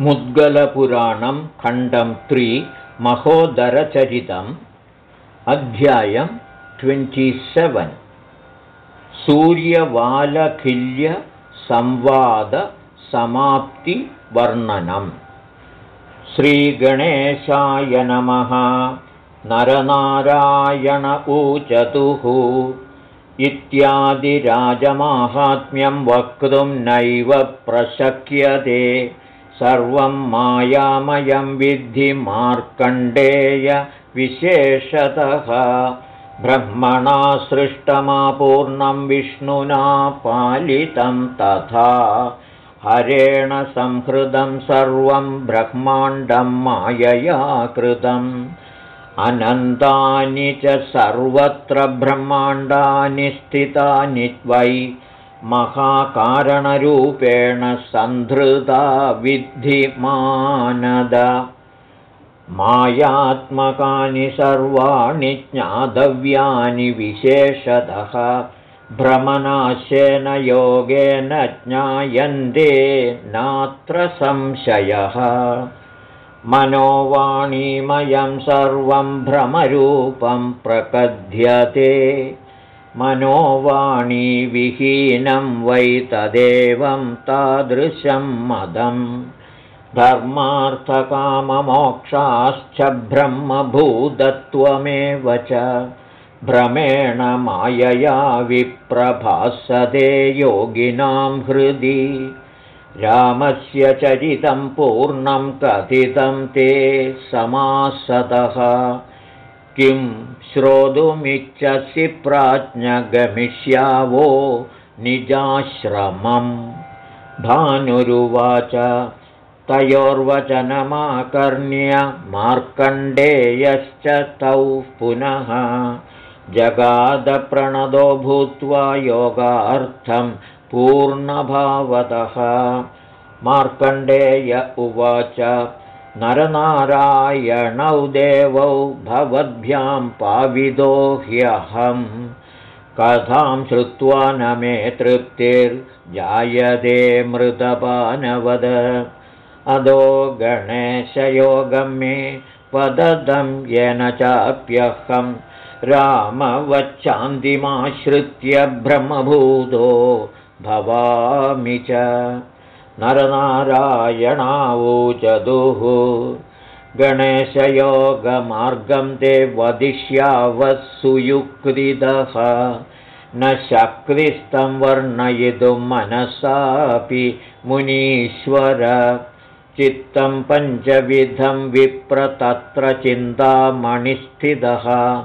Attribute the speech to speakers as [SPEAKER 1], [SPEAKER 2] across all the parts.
[SPEAKER 1] मुद्गलपुराणं खण्डं त्रि महोदरचरितम् अध्यायं ट्वेण्टिसेवेन् सूर्यवालखिल्यसंवादसमाप्तिवर्णनम् श्रीगणेशाय नमः। नरनारायण ऊचतुः। इत्यादिराजमाहात्म्यं वक्तुं नैव प्रशक्यते सर्वं मायामयं विद्धि मार्कण्डेय विशेषतः। ब्रह्मणा सृष्टमापूर्णं विष्णुना पालितं तथा। हरेण संहृदं सर्वं ब्रह्माण्डं मायया कृतम्। अनन्तानि च सर्वत्र ब्रह्माण्डानि स्थितानि वै महाकारणरूपेण सन्धृता विद्धिमानद। मायात्मकानि सर्वाणि ज्ञातव्यानि विशेषतः। भ्रमनाशेन योगेन ज्ञायन्ते नात्र संशयः। मनोवाणीमयं सर्वं भ्रमरूपं प्रकथ्यते मनोवाणीविहीनं वै तदेवं तादृशं मदम्। धर्मार्थकाममोक्षाश्च ब्रह्मभूतत्वमेव च। भ्रमेण मायया विप्रभासते योगिनां हृदि। रामस्य चरितं पूर्णं कथितं ते समासतः। किं श्रोतुमिच्छसि प्राज्ञगमिष्यावो निजाश्रमम्। भानुरुवाच तयोर्वचनमाकर्ण्य मार्कण्डेयश्च तौ पुनः जगादप्रणदो भूत्वा योगार्थं पूर्णभावतः। मार्कण्डेय उवाच नरनारायणौ देवौ भवद्भ्यां पाविदो ह्यहम् कथां श्रुत्वा न मे तृप्तिर्जायते मृतपानवद अदो गणेशयोगं मे वददं येन चाप्यहं। रामवच्चान्तिमाश्रित्य ब्रह्मभूतो भवामि च नरनारायणावूचदुः। गणेशयोगमार्गं ते वदिष्यावः सुयुक्तिदः। न शक्तिस्तं वर्णयितुं मनसापि मुनीश्वर। चित्तं पञ्चविधं विप्रतत्र चिन्तामणिस्थितः।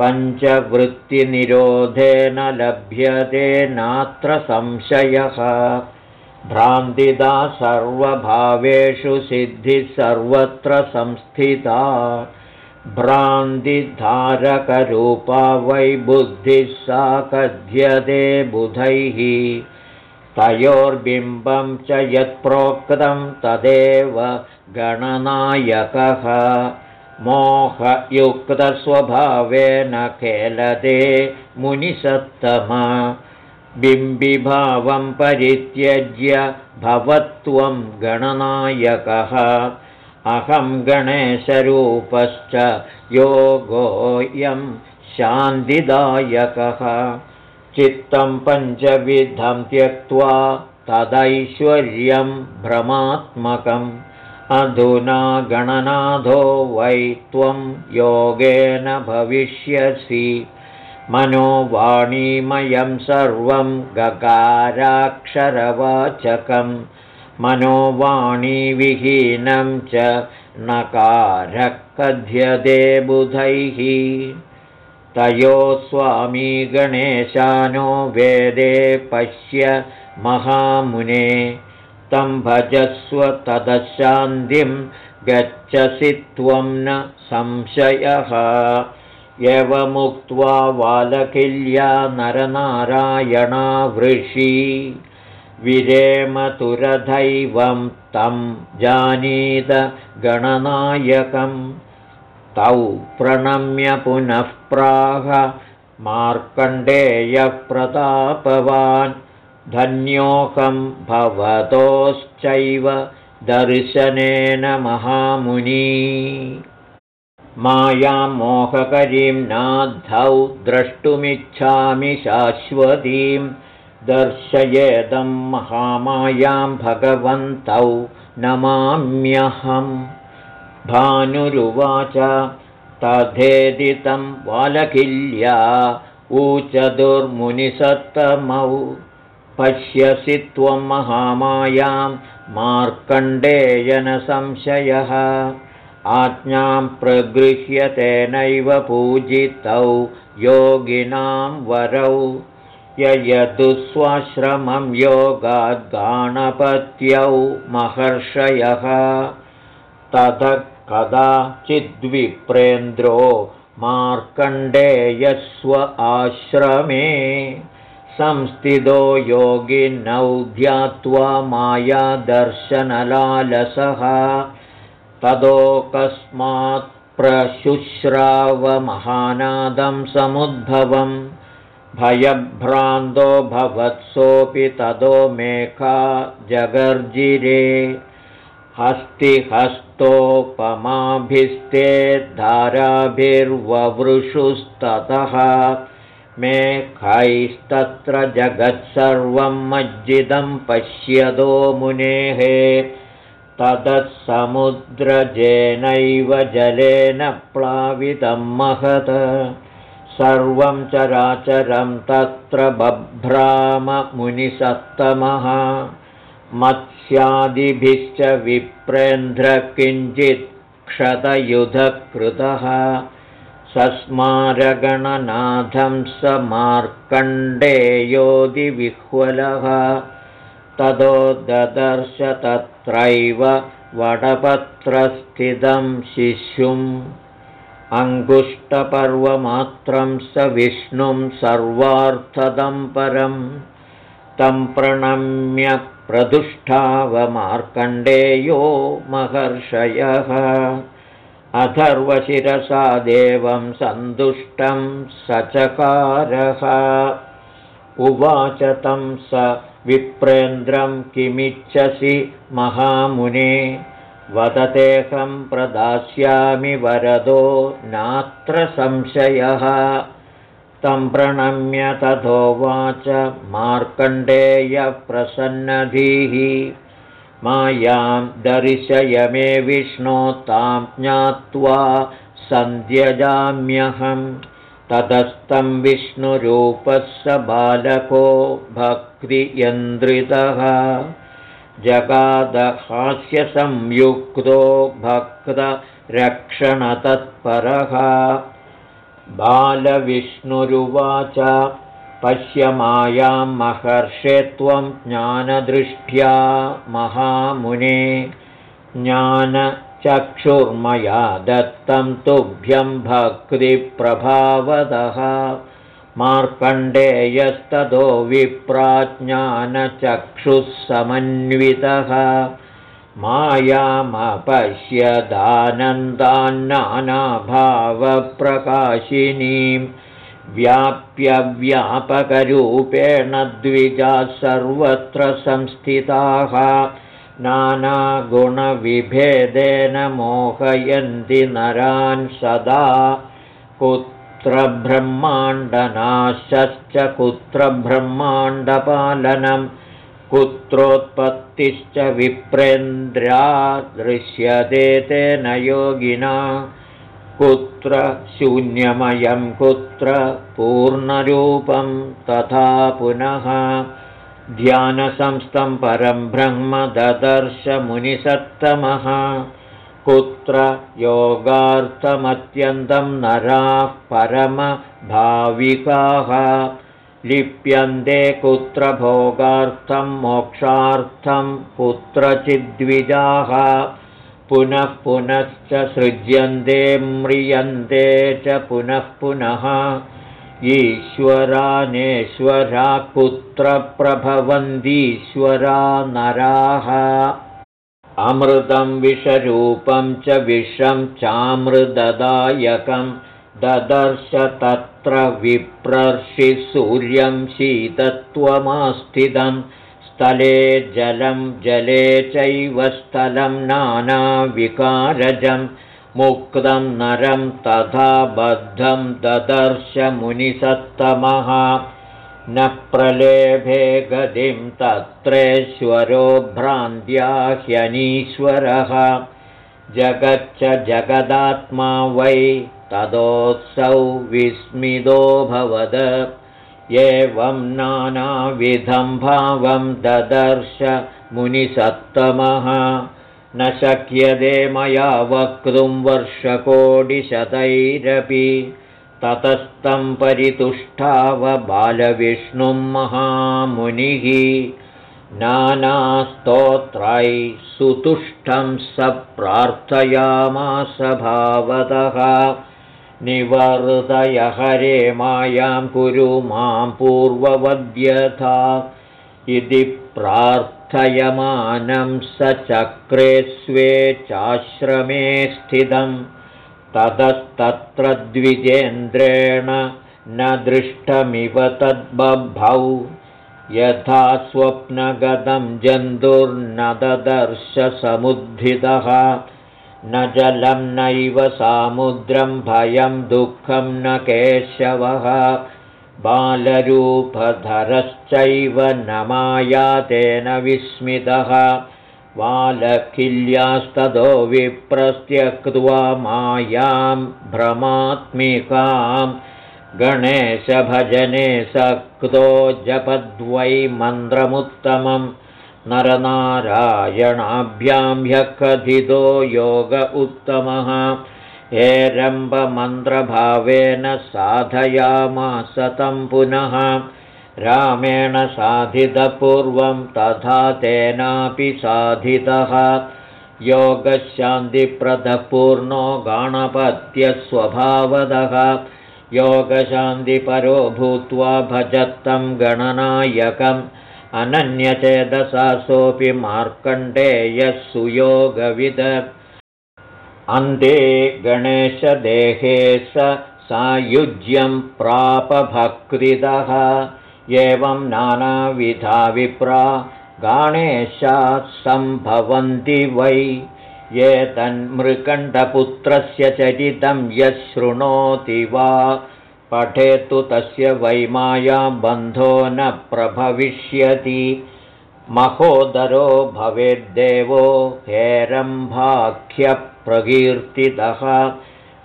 [SPEAKER 1] पञ्चवृत्तिनिरोधेन लभ्यते नात्र संशयः भ्रान्तिदा सर्वभावेषु सिद्धिः सर्वत्र संस्थिता। भ्रान्तिधारकरूपा वै बुद्धिः सा कथ्यते बुधैः। तयोर्बिम्बं च यत्प्रोक्तं तदेव गणनायकः। मोहयुक्तस्वभावेन खेलते मुनिसत्तम बिम्बिभावं परित्यज्य भवत्वं गणनायकः। अहं गणेशरूपश्च योगोऽयं शान्तिदायकः। चित्तं पञ्चविधं त्यक्त्वा तदैश्वर्यं भ्रमात्मकम्। अधुना गणनाथो वै त्वं योगेन भविष्यसि मनोवाणीमयं सर्वं गकाराक्षरवाचकं मनोवाणीविहीनं च नकारः कथ्यते बुधैः। तयो स्वामी गणेशानो वेदे पश्य महामुने। तं भजस्व तदशान्तिं गच्छसि त्वं न संशयः यवमुक्त्वा वालकिल्या नरनारायणा वृषी विरेमतुरधैवं तं जानीत गणनायकं। तौ प्रणम्य पुनः प्राह मार्कण्डेयः प्रतापवान् धन्योऽहं भवतोश्चैव दर्शनेन महामुनी मायां मोहकरीं नाद्धौ द्रष्टुमिच्छामि शाश्वतीं दर्शयेदं महामायां भगवन्तौ नमाम्यहम्। भानुरुवाच तथेदितं वालकिल्या ऊचदुर्मुनिसत्तमौ पश्यसि त्वं महामायां मार्कण्डेयनसंशयः आज्ञां प्रगृह्यतेनैव पूजितौ योगिनां वरौ। ययदुस्वाश्रमं योगाद्गाणपत्यौ महर्षयः। ततः कदाचिद्विप्रेन्द्रो मार्कण्डेयस्व आश्रमे। संस्थितो योगिनौ ध्यात्वा मायादर्शनलालसः तदोऽकस्मात् प्रशुश्रावमहानादं समुद्भवम् भयभ्रान्तो भवत्सोऽपि तदो मेखा जगर्जिरे हस्तिहस्तोपमाभिस्ते धाराभिर्ववृषुस्ततः मेखैस्तत्र जगत्सर्वं मज्जिदं पश्यदो मुनेः ततः जलेन प्लावितं महत्। सर्वं चराचरं तत्र बभ्राममुनिसत्तमः। मत्स्यादिभिश्च विप्रेन्द्र किञ्चित् क्षतयुधकृतः। सस्मारगणनाथं स मार्कण्डेयोदिविह्वलः ततो ददर्श तत्रैव वडपत्रस्थितं शिशुम् अङ्गुष्टपर्वमात्रं स विष्णुं सर्वार्थदं परं। तं प्रणम्य प्रदुष्टावमार्कण्डेयो महर्षयः। अथर्वशिरसा देवं सन्तुष्टं सचकारः। उवाच तं स विप्रेन्द्रं किमिच्छसि महामुने? वदतेऽहं प्रदास्यामि वरदो नात्र संशयः। तं प्रणम्य तथोवाच मार्कण्डेयप्रसन्नधीः मायां दर्शय मे विष्णो तां ज्ञात्वा सन्ध्यजाम्यहम् ततस्तं विष्णुरूपः स बालको भक्तियन्द्रितः। जगादहास्यसंयुक्तो भक्तरक्षणतत्परः। बालविष्णुरुवाच पश्यमायां महर्षे त्वं ज्ञानदृष्ट्या महामुने ज्ञानचक्षुर्मया दत्तं तुभ्यं भक्तिप्रभावदः। मार्कण्डेयस्ततो विप्राज्ञानचक्षुः समन्वितः मायामपश्यदानन्दान्नानाभावप्रकाशिनीं व्याप्यव्यापकरूपेण द्विजा सर्वत्र संस्थिताः नानागुणविभेदेन मोहयन्ति नरान् सदा। कुत्र ब्रह्माण्डनाशश्च कुत्र ब्रह्माण्डपालनं कुत्रोत्पत्तिश्च विप्रेन्द्र्या दृश्यते तेन योगिना। कुत्र शून्यमयं कुत्र पूर्णरूपं तथा पुनः ध्यानसंस्थं परं ब्रह्म ददर्शमुनिसत्तमः। कुत्र योगार्थमत्यन्तं नराः परमभाविकाः। लिप्यन्ते कुत्र भोगार्थं मोक्षार्थं कुत्रचिद्विजाः पुनः पुनश्च सृज्यन्ते म्रियन्ते च पुनः पुनः ईश्वरानेश्वरा कुत्र प्रभवन्तीश्वरा नराः। अमृतं विषरूपं च विषं चामृददायकं ददर्श तत्र विप्रर्षिसूर्यं शीतत्वमास्थितं। स्थले जलं जले चैव स्थलं नानाविकारजं मुक्तं नरं तथा बद्धं ददर्श मुनिसत्तमः न प्रलेभे गतिं तत्रेश्वरो भ्रान्त्या ह्यनीश्वरः। जगच्च जगदात्मा वै तदोत्सौ विस्मितोऽभवद एवं नानाविधं भावं ददर्श मुनिसत्तमः न शक्यते मया वक्तुं वर्षकोटिशतैरपि। ततस्तं परितुष्टाव बालविष्णुं महामुनिः। नानास्तोत्रै सुतुष्टं स प्रार्थयामास भावतः। निवर्तय हरे मायां कुरु मां पूर्ववद्यथा। इति प्रार्थयमानं स चक्रे स्वे चाश्रमे स्थितम् ततस्तत्र द्विजेन्द्रेण न दृष्टमिव तद्बभौ। यथा स्वप्नगतं जन्तुर्नदर्शसमुद्धितः न जलं नैव सामुद्रं भयं दुःखं न केशवः बालरूपधरश्चैव न मायातेन विस्मितः। वालकिल्यास्ततो विप्रस्त्यक्त्वा मायां भ्रमात्मिकां गणेशभजने सक्तो जपद्वै मन्त्रमुत्तमं नरनारायणाभ्यां ह्यकथितो योग उत्तमः हेरम्बमन्त्रभावेन साधयामास तं पुनः। रामेण साधितपूर्वं तथा तेनापि साधितः। योगशान्तिप्रदपूर्णो गणपत्यस्वभावदः। योगशान्तिपरो भूत्वा भजत्तं गणनायकम्। अनन्यचेदसा सोऽपि मार्कण्डेयः सुयोगविद अन्ते गणेशदेहे स सायुज्यं प्रापभक्तिदः। एवं नानाविधा विप्रा गाणेशात् सम्भवन्ति वै। ये तन्मृकण्डपुत्रस्य चरितं यः शृणोति वा पठेत्तु तस्य वैमाया बन्धो न प्रभविष्यति। महोदरो भवेद्देवो हेरम्भाख्यप्रकीर्तितः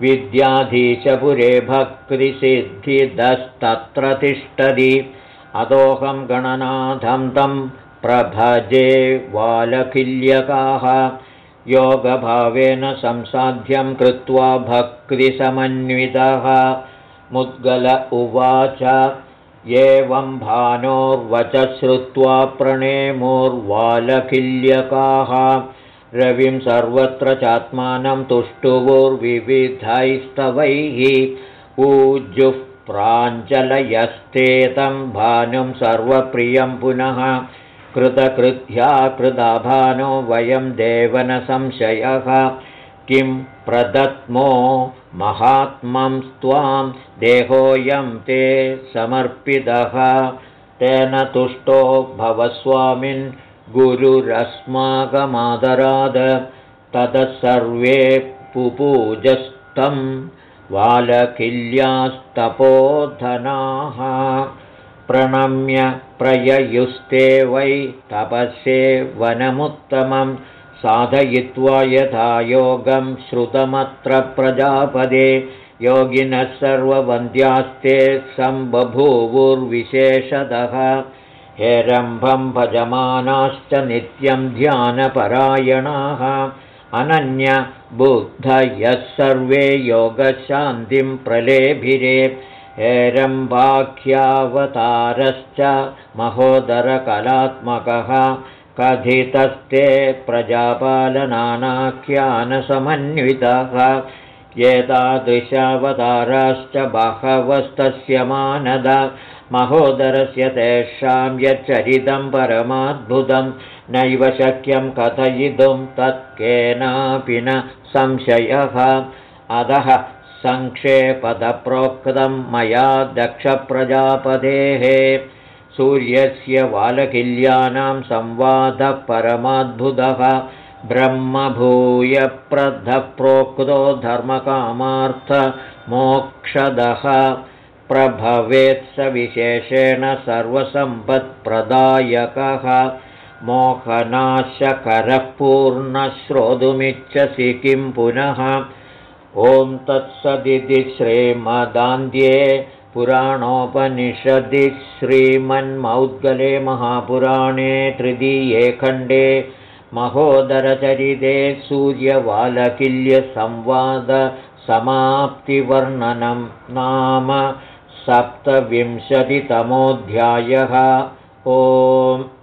[SPEAKER 1] विद्याधीशपुरे भक्तिसिद्धिदस्तत्र तिष्ठति। अदोहं गणनाथं तं प्रभजे वालकिल्यकाः योगभावेन संसाध्यं कृत्वा भक्तिसमन्वितः। मुद्गल उवाच एवं भानोर्वच श्रुत्वा प्रणेमोर्वालकिल्यकाः रविं सर्वत्र चात्मानं तुष्टुवोर्विविधैस्तवैः। ऊजुः प्राञ्जलयस्तेतं भानुं सर्वप्रियं पुनः। कृतकृत्या कृतभानो वयं देवनसंशयः। किं प्रदत्मो महात्मं त्वां देहोऽयं ते समर्पितः। तेन तुष्टो भवस्वामिन् गुरुरस्माकमादराद ततः सर्वे पुपूजस्तम् वालकिल्यास्तपोधनाः प्रणम्य प्रययुस्ते वै तपसे वनमुत्तमं साधयित्वा यथा योगं श्रुतमत्र प्रजापदे। योगिनः सर्ववन्द्यास्ते सम्बभूवुर्विशेषतः हेरम्भं भजमानाश्च नित्यं ध्यानपरायणाः। अनन्यबुद्धयः सर्वे योगशान्तिं प्रलेभिरे। हेरम्बाख्यावतारश्च महोदरकलात्मकः। कथितस्ते प्रजापालनानाख्यानसमन्वितः। एतादृशावताराश्च बहवस्तस्य मानद महोदरस्य तेषां यच्चरितं परमाद्भुतं नैव शक्यं कथयितुं तत्केनापि न संशयः। अतः सङ्क्षेपदप्रोक्तं मया दक्षप्रजापतेः। सूर्यस्य वालकिल्यानां संवादः परमाद्भुतः। ब्रह्मभूयप्रधप्रोक्तो धर्मकामार्थमोक्षदः प्रभवेत्सविशेषेण सर्वसम्पत्प्रदायकः। मोहनाशकरः पूर्णश्रोतुमिच्छसि किं पुनः? ॐ तत्सदिति श्रीमदान्ध्ये पुराणोपनिषदि श्रीमन्मौद्गले महापुराणे तृतीये खण्डे महोदरचरिते सूर्यवालकिल्यसंवादसमाप्तिवर्णनं नाम सप्तविंशतितमोऽध्यायः। ओम्